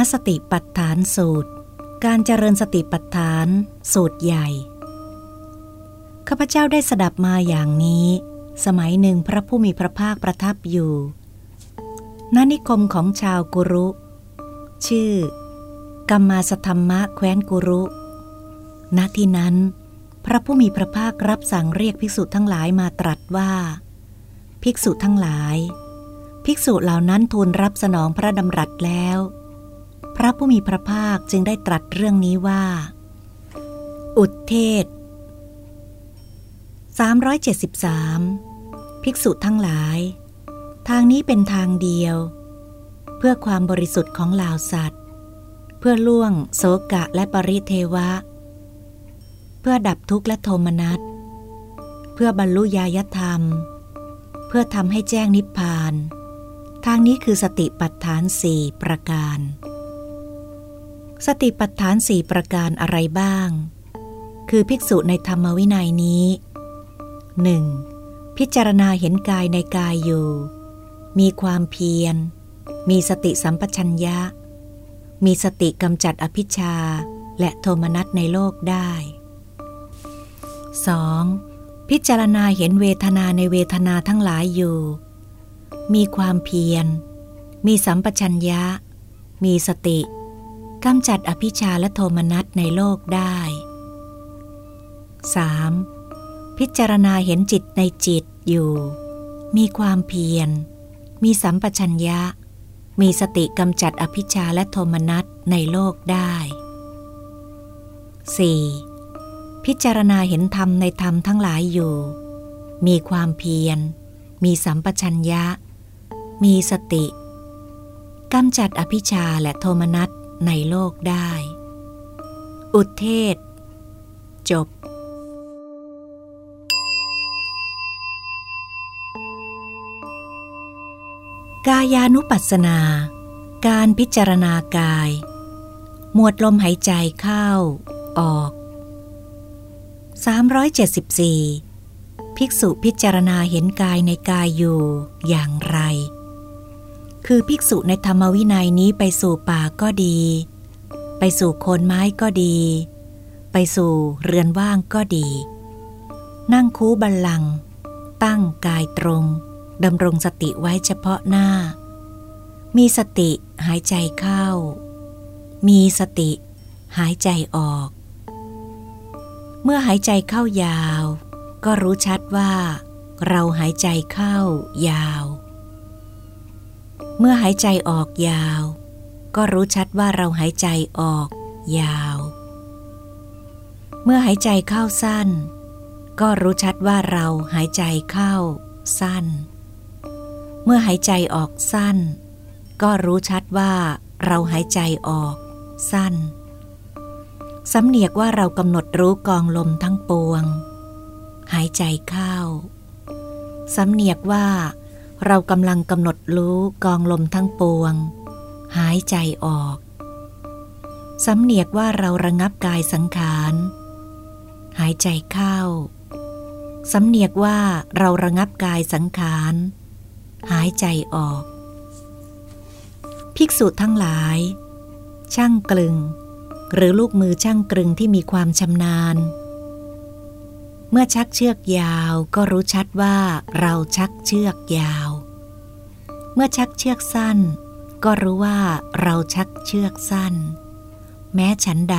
าสติปัฏฐานสูตร การเจริญสติปัฏฐานสูตรใหญ่ ข้าพเจ้าได้สดับมาอย่างนี้ สมัยหนึ่งพระผู้มีพระภาคประทับอยู่ณนิคมของชาวกุรุ ชื่อ กัมมาสธรรมะแคว้นกุรุ ณที่นั้น พระผู้มีพระภาครับสั่งเรียกภิกษุทั้งหลายมาตรัสว่า ภิกษุทั้งหลาย ภิกษุเหล่านั้นทูลรับสนองพระดำรัสแล้ว พระผู้มีพระภาคจึงได้ตรัสเรื่องนี้ว่า อุทเทศ 373 ภิกษุทั้งหลาย ทางนี้เป็นทางเดียว เพื่อความบริสุทธิ์ของลาวสัตว์ เพื่อล่วงโสกะและปริเทวะ เพื่อดับทุกข์และโทมนัส เพื่อบรรลุญาธรรม เพื่อทำให้แจ้งนิพพานทางนี้คือสติปัฏฐานสี่ประการ สติปัฏฐานสี่ประการอะไรบ้าง คือภิกษุในธรรมวินัยนี้ 1. พิจารณาเห็นกายในกายอยู่ มีความเพียร มีสติสัมปชัญญะ มีสติกำจัดอภิชาและโทมนัสในโลกได้ 2. พิจารณาเห็นเวทนาในเวทนาทั้งหลายอยู่ มีความเพียร มีสัมปชัญญะ มีสติ กำจัดอภิชาและโทมนัสในโลกได้ 3. พิจารณาเห็นจิตในจิตอยู่ มีความเพียร มีสัมปชัญญะ มีสติกำจัดอภิชาและโทมนัสในโลกได้ 4. พิจารณาเห็นธรรมในธรรมทั้งหลายอยู่ มีความเพียร มีสัมปชัญญะ มีสติกำจัดอภิชาและโทมนัส ในโลกได้ อุเทศ จบกายานุปัสสนา การพิจารณากาย หมวดลมหายใจเข้า ออก 374 ภิกษุพิจารณาเห็นกายในกายอยู่อย่างไร คือภิกษุในธรรมวินัยนี้ไปสู่ป่า ก็ดี ไปสู่โคนไม้ก็ดี ไปสู่เรือนว่างก็ดี นั่งคูบัลลัง ตั้งกายตรงดำรงสติไว้เฉพาะหน้า มีสติหายใจเข้า มีสติหายใจออก เมื่อหายใจเข้ายาว ก็รู้ชัดว่า เราหายใจเข้ายาว เมื่อหายใจออกยาว ก็รู้ชัดว่าเราหายใจออก ยาว เมื่อหายใจเข้าสั้น ก็รู้ชัดว่าเราหายใจเข้า สั้น เมื่อหายใจออกสั้น ก็รู้ชัดว่าเราหายใจออก สั้นสำเนียกว่าเรากำหนดรู้กองลมทั้งปวง หายใจเข้าสำเนียกว่าเรากำลังกำหนดรู้กองลมทั้งปวง หายใจออกสำเนียกว่าเราระงับกายสังขาร หายใจเข้าสำเนียกว่าเราระงับกายสังขาร หายใจออก ภิกษุทั้งหลาย ช่างกลึง หรือลูกมือช่างกลึงที่มีความชำนาญ เมื่อชักเชือกยาวก็รู้ชัดว่าเราชักเชือกยาว เมื่อชักเชือกสั้น ก็รู้ว่าเราชักเชือกสั้น แม้ฉันใด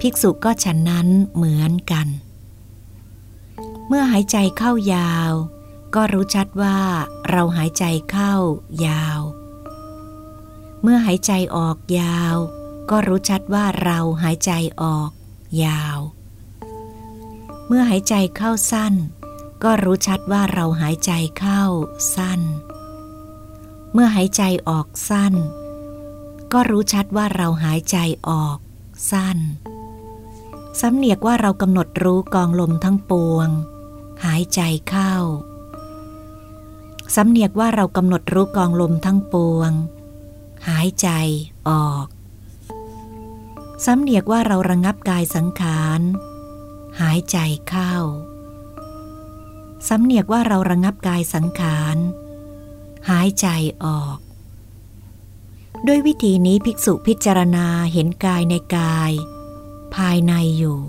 ภิกษุก็ฉันนั้นเหมือนกัน เมื่อหายใจเข้ายาว ก็รู้ชัดว่าเราหายใจเข้ายาว เมื่อหายใจออกยาว ก็รู้ชัดว่าเราหายใจออกยาว เมื่อหายใจเข้าสั้น ก็รู้ชัดว่าเราหายใจเข้าสั้น เมื่อหายใจออกสั้น ก็รู้ชัดว่าเราหายใจออกสั้น สำเนียกว่าเรากำหนดรู้กองลมทั้งปวง หายใจเข้า สำเนียกว่าเรากำหนดรู้กองลมทั้งปวง หายใจออกสำเนียกว่าเราระงับกายสังขาร หายใจเข้า สำเนียกว่าเราระงับกายสังขาร หายใจออก ด้วยวิธีนี้ภิกษุพิจารณาเห็นกายในกาย ภายในอยู่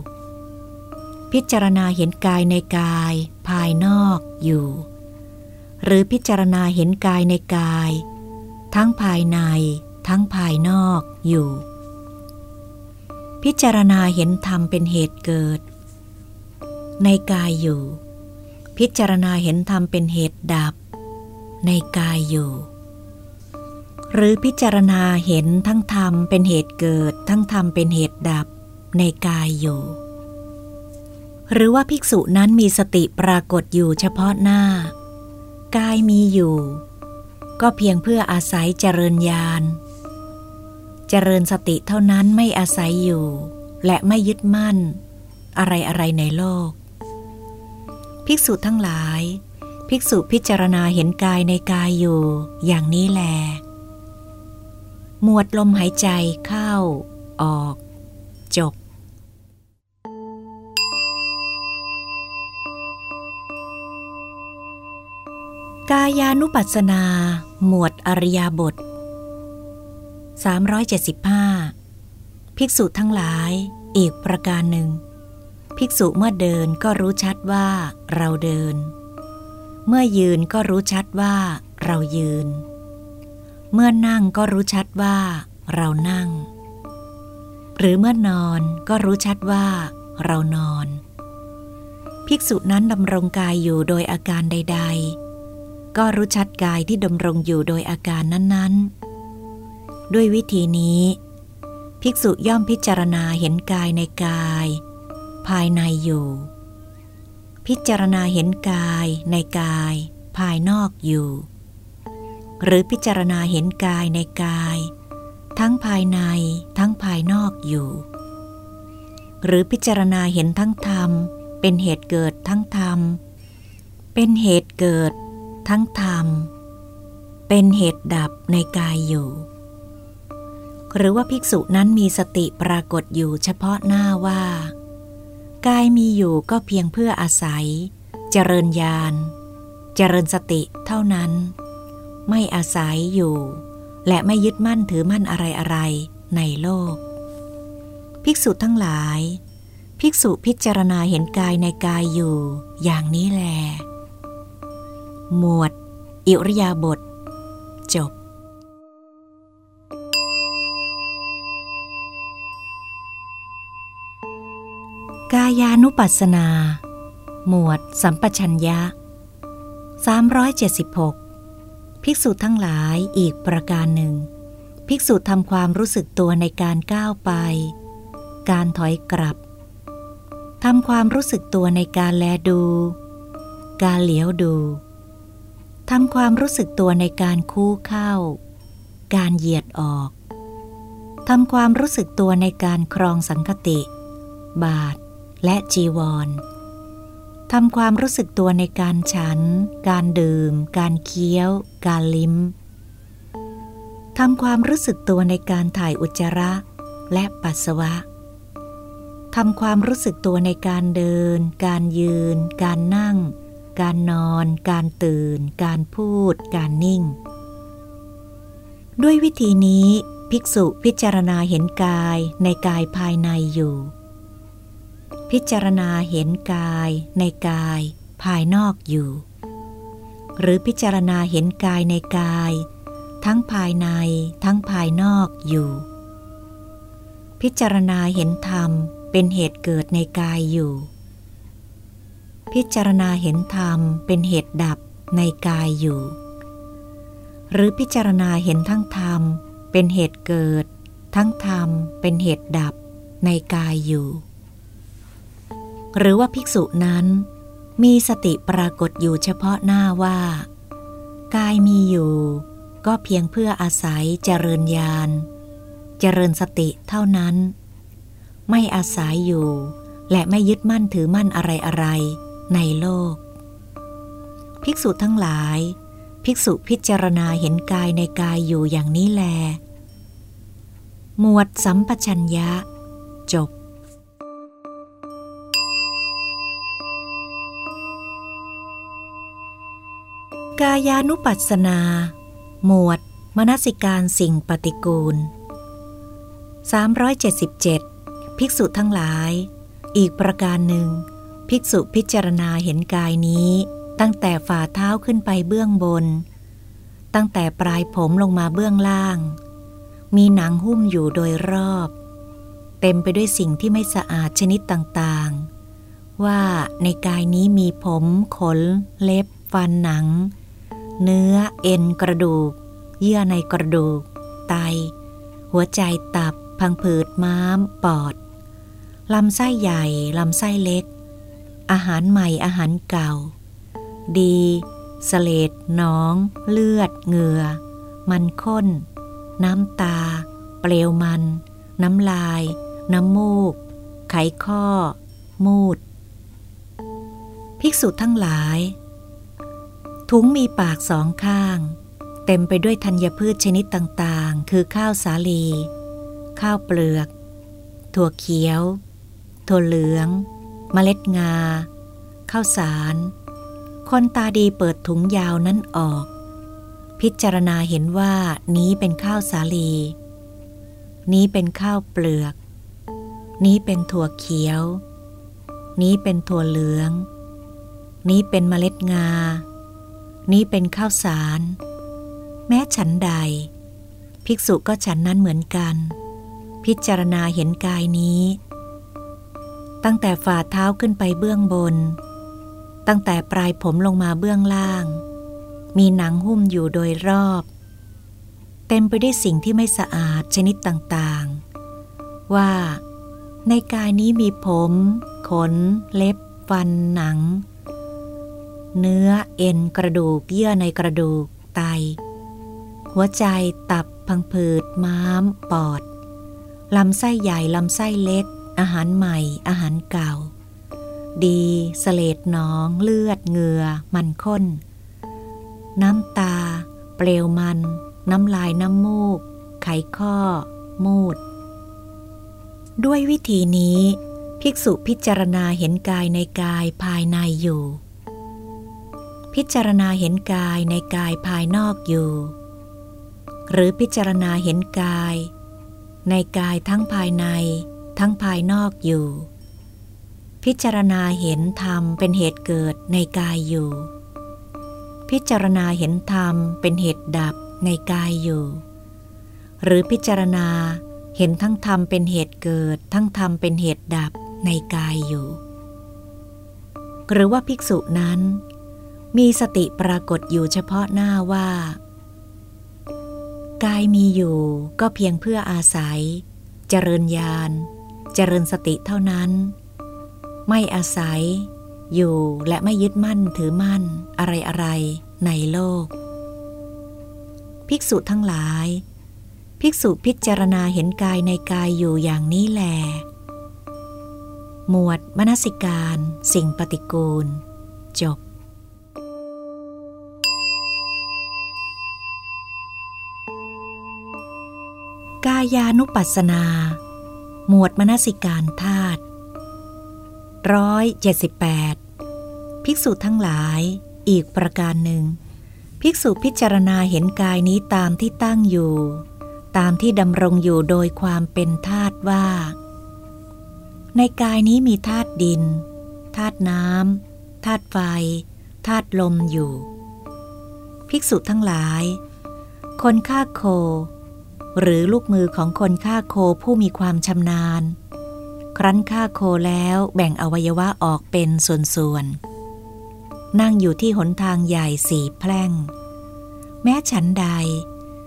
พิจารณาเห็นกายในกาย ภายนอกอยู่ หรือพิจารณาเห็นกายในกาย ทั้งภายในทั้งภายนอกอยู่ พิจารณาเห็นธรรมเป็นเหตุเกิด ในกายอยู่ พิจารณาเห็นธรรมเป็นเหตุดับ ในกายอยู่ หรือพิจารณาเห็นทั้งธรรมเป็นเหตุเกิด ทั้งธรรมเป็นเหตุดับในกายอยู่ หรือว่าภิกษุนั้นมีสติปรากฏอยู่เฉพาะหน้า กายมีอยู่ ก็เพียงเพื่ออาศัยเจริญญาณ เจริญสติเท่านั้นไม่อาศัยอยู่ และไม่ยึดมั่น อะไรอะไรในโลก ภิกษุทั้งหลาย ภิกษุพิจารณาเห็นกายในกายอยู่ อย่างนี้แล หมวดลมหายใจเข้า ออก จบ กายานุปัสสนา หมวดอริยบท 375 ภิกษุทั้งหลาย อีกประการหนึ่ง ภิกษุเมื่อเดินก็รู้ชัดว่าเราเดิน เมื่อยืนก็รู้ชัดว่าเรายืน เมื่อนั่งก็รู้ชัดว่าเรานั่ง หรือเมื่อนอนก็รู้ชัดว่าเรานอน ภิกษุนั้นดำรงกายอยู่โดยอาการใด ๆ ก็รู้ชัดกายที่ดำรงอยู่โดยอาการนั้นๆ ด้วยวิธีนี้ ภิกษุย่อมพิจารณาเห็นกายในกาย ภายในอยู่ พิจารณาเห็นกายในกาย ภายนอกอยู่ หรือพิจารณาเห็นกายในกาย ทั้งภายในทั้งภายนอกอยู่ หรือพิจารณาเห็นทั้งธรรม เป็นเหตุเกิดทั้งธรรม เป็นเหตุเกิด ทั้งธรรม เป็นเหตุดับในกายอยู่หรือว่าภิกษุนั้นมีสติปรากฏอยู่เฉพาะหน้าว่า กายมีอยู่ก็เพียงเพื่ออาศัย เจริญญาณ เจริญสติเท่านั้น ไม่อาศัยอยู่ และไม่ยึดมั่นถือมั่นอะไรอะไรในโลก ภิกษุทั้งหลาย ภิกษุพิจารณาเห็นกายในกายอยู่ อย่างนี้แล หมวด อิริยาบถจบายานุปัสสนา หมวด สัมปชัญญะ 376 ภิกษุทั้งหลายอีกประการหนึ่ง ภิกษุทำความรู้สึกตัวในการก้าวไป การถอยกลับทำความรู้สึกตัวในการแลดู การเหลียวดูทำความรู้สึกตัวในการคู่เข้า การเหยียดออก ทำความรู้สึกตัวในการครองสังคติ บาท และจีวรทำความรู้สึกตัวในการฉัน การดื่ม การเคี้ยว การลิ้ม ทำความรู้สึกตัวในการถ่ายอุจจาระและปัสสาวะ ทำความรู้สึกตัวในการเดิน การยืน การนั่ง การนอน การตื่น การพูด การนิ่ง ด้วยวิธีนี้ภิกษุพิจารณาเห็นกายในกายภายในอยู่ พิจารณาเห็นกายในกายภายนอกอยู่ หรือพิจารณาเห็นกายในกาย ทั้งภายในทั้งภายนอกอยู่ พิจารณาเห็นธรรมเป็นเหตุเกิดในกายอยู่ พิจารณาเห็นธรรมเป็นเหตุดับในกายอยู่ หรือพิจารณาเห็นทั้งธรรมเป็นเหตุเกิด ทั้งธรรมเป็นเหตุดับในกายอยู่ หรือว่าภิกษุนั้น มีสติปรากฏอยู่เฉพาะหน้าว่า กายมีอยู่ ก็เพียงเพื่ออาศัยเจริญญาณ เจริญสติเท่านั้น ไม่อาศัยอยู่ และไม่ยึดมั่นถือมั่นอะไรอะไรในโลก ภิกษุทั้งหลาย ภิกษุพิจารณาเห็นกายในกายอยู่อย่างนี้แล หมวดสัมปชัญญะ จบ กายานุปัสสนา หมวด มนสิการสิ่งปฏิกูล 377 ภิกษุทั้งหลาย อีกประการหนึ่ง ภิกษุพิจารณาเห็นกายนี้ ตั้งแต่ฝ่าเท้าขึ้นไปเบื้องบน ตั้งแต่ปลายผมลงมาเบื้องล่าง มีหนังหุ้มอยู่โดยรอบ เต็มไปด้วยสิ่งที่ไม่สะอาดชนิดต่างๆ ว่าในกายนี้มีผม ขน เล็บฟันหนัง เนื้อเอ็นกระดูก เยื่อในกระดูก ไต หัวใจตับ พังผืดม้าม ปอด ลำไส้ใหญ่ ลำไส้เล็ก อาหารใหม่อาหารเก่า ดีสเลดน้อง เลือด เหงื่อ มันข้น น้ำตา เปลวมัน น้ำลาย น้ำมูก ไขข้อ มูด ภิกษุทั้งหลาย ถุงมีปากสองข้าง เต็มไปด้วยธัญพืชชนิดต่างๆ คือข้าวสาลี ข้าวเปลือก ถั่วเขียว ถั่วเหลือง เมล็ดงา ข้าวสาร คนตาดีเปิดถุงยาวนั้นออก พิจารณาเห็นว่านี้เป็นข้าวสาลี นี้เป็นข้าวเปลือก นี้เป็นถั่วเขียว นี้เป็นถั่วเหลือง นี้เป็นเมล็ดงา นี้เป็นข้าวสาร แม้ฉันใด ภิกษุก็ฉันนั้นเหมือนกัน พิจารณาเห็นกายนี้ ตั้งแต่ฝ่าเท้าขึ้นไปเบื้องบน ตั้งแต่ปลายผมลงมาเบื้องล่าง มีหนังหุ้มอยู่โดยรอบ เต็มไปด้วยสิ่งที่ไม่สะอาดชนิดต่างๆ ว่าในกายนี้มีผม ขน เล็บ ฟัน หนัง เนื้อเอ็นกระดูกเยื่อในกระดูกไต หัวใจตับพังผืดม้าม ปอด ลำไส้ใหญ่ ลำไส้เล็ก อาหารใหม่ อาหารเก่า ดีสเลดน้องเลือดเหงื่อ มันข้น น้ำตา เปลวมัน น้ำลายน้ำมูก ไขข้อ มูด ด้วยวิธีนี้ ภิกษุพิจารณาเห็นกายในกายภายในอยู่ พิจารณาเห็นกายในกายภายนอกอยู่ หรือพิจารณาเห็นกาย ในกายทั้งภายใน ทั้งภายนอกอยู่ พิจารณาเห็นธรรมเป็นเหตุเกิดในกายอยู่ พิจารณาเห็นธรรมเป็นเหตุดับในกายอยู่ หรือพิจารณาเห็นทั้งธรรมเป็นเหตุเกิด ทั้งธรรมเป็นเหตุดับในกายอยู่ หรือว่าภิกษุนั้น มีสติปรากฏอยู่เฉพาะหน้าว่า กายมีอยู่ก็เพียงเพื่ออาศัย เจริญญาณ เจริญสติเท่านั้น ไม่อาศัย อยู่และไม่ยึดมั่นถือมั่นอะไรอะไรในโลก ภิกษุทั้งหลาย ภิกษุพิจารณาเห็นกายในกายอยู่อย่างนี้แหลหมวดมนสิการ สิ่งปฏิกูล จบายานุปัสนา หมวดมนสิการธาตุร้อยเจ็ดสิบแปดภิกษุทั้งหลายอีกประการหนึ่ง ภิกษุพิจารณาเห็นกายนี้ตามที่ตั้งอยู่ ตามที่ดำรงอยู่โดยความเป็นธาตุว่า ในกายนี้มีธาตุดินธาตุน้ำธาตุไฟธาตุลมอยู่ ภิกษุทั้งหลาย คนฆ่าโค หรือลูกมือของคนฆ่าโคผู้มีความชำนาญ ครั้นฆ่าโคแล้วแบ่งอวัยวะออกเป็นส่วนๆ นั่งอยู่ที่หนทางใหญ่สีแพร่ง แม้ฉันใด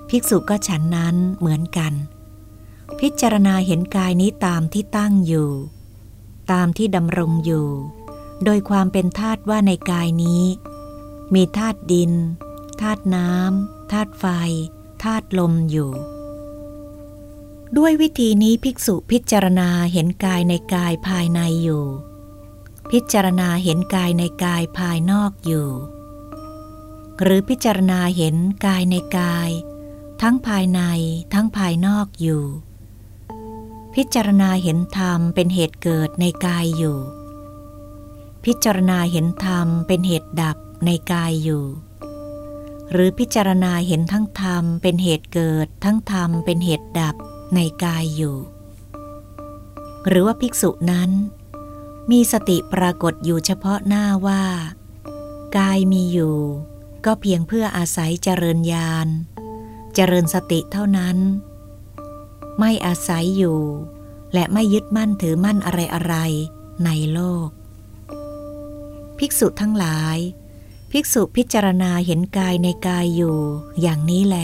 ภิกษุก็ฉันนั้นเหมือนกัน พิจารณาเห็นกายนี้ตามที่ตั้งอยู่ ตามที่ดำรงอยู่ โดยความเป็นธาตุว่าในกายนี้ มีธาตุดินธาตุน้ำธาตุไฟธาตุลมอยู่ ด้วยวิธีนี้ภิกษุพิจารณาเห็นกายในกายภายในอยู่ พิจารณาเห็นกายในกายภายนอกอยู่ หรือพิจารณาเห็นกายในกาย ทั้งภายในทั้งภายนอกอยู่ พิจารณาเห็นธรรมเป็นเหตุเกิดในกายอยู่ พิจารณาเห็นธรรมเป็นเหตุดับในกายอยู่หรือพิจารณาเห็นทั้งธรรมเป็นเหตุเกิด ทั้งธรรมเป็นเหตุดับ ในกายอยู่ หรือว่าภิกษุนั้น มีสติปรากฏอยู่เฉพาะหน้าว่า กายมีอยู่ ก็เพียงเพื่ออาศัยเจริญญาณ เจริญสติเท่านั้น ไม่อาศัยอยู่ และไม่ยึดมั่นถือมั่นอะไรอะไรในโลก ภิกษุทั้งหลาย ภิกษุพิจารณาเห็นกายในกายอยู่ อย่างนี้แล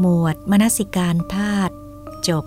หมวดมนสิการธาตุจบ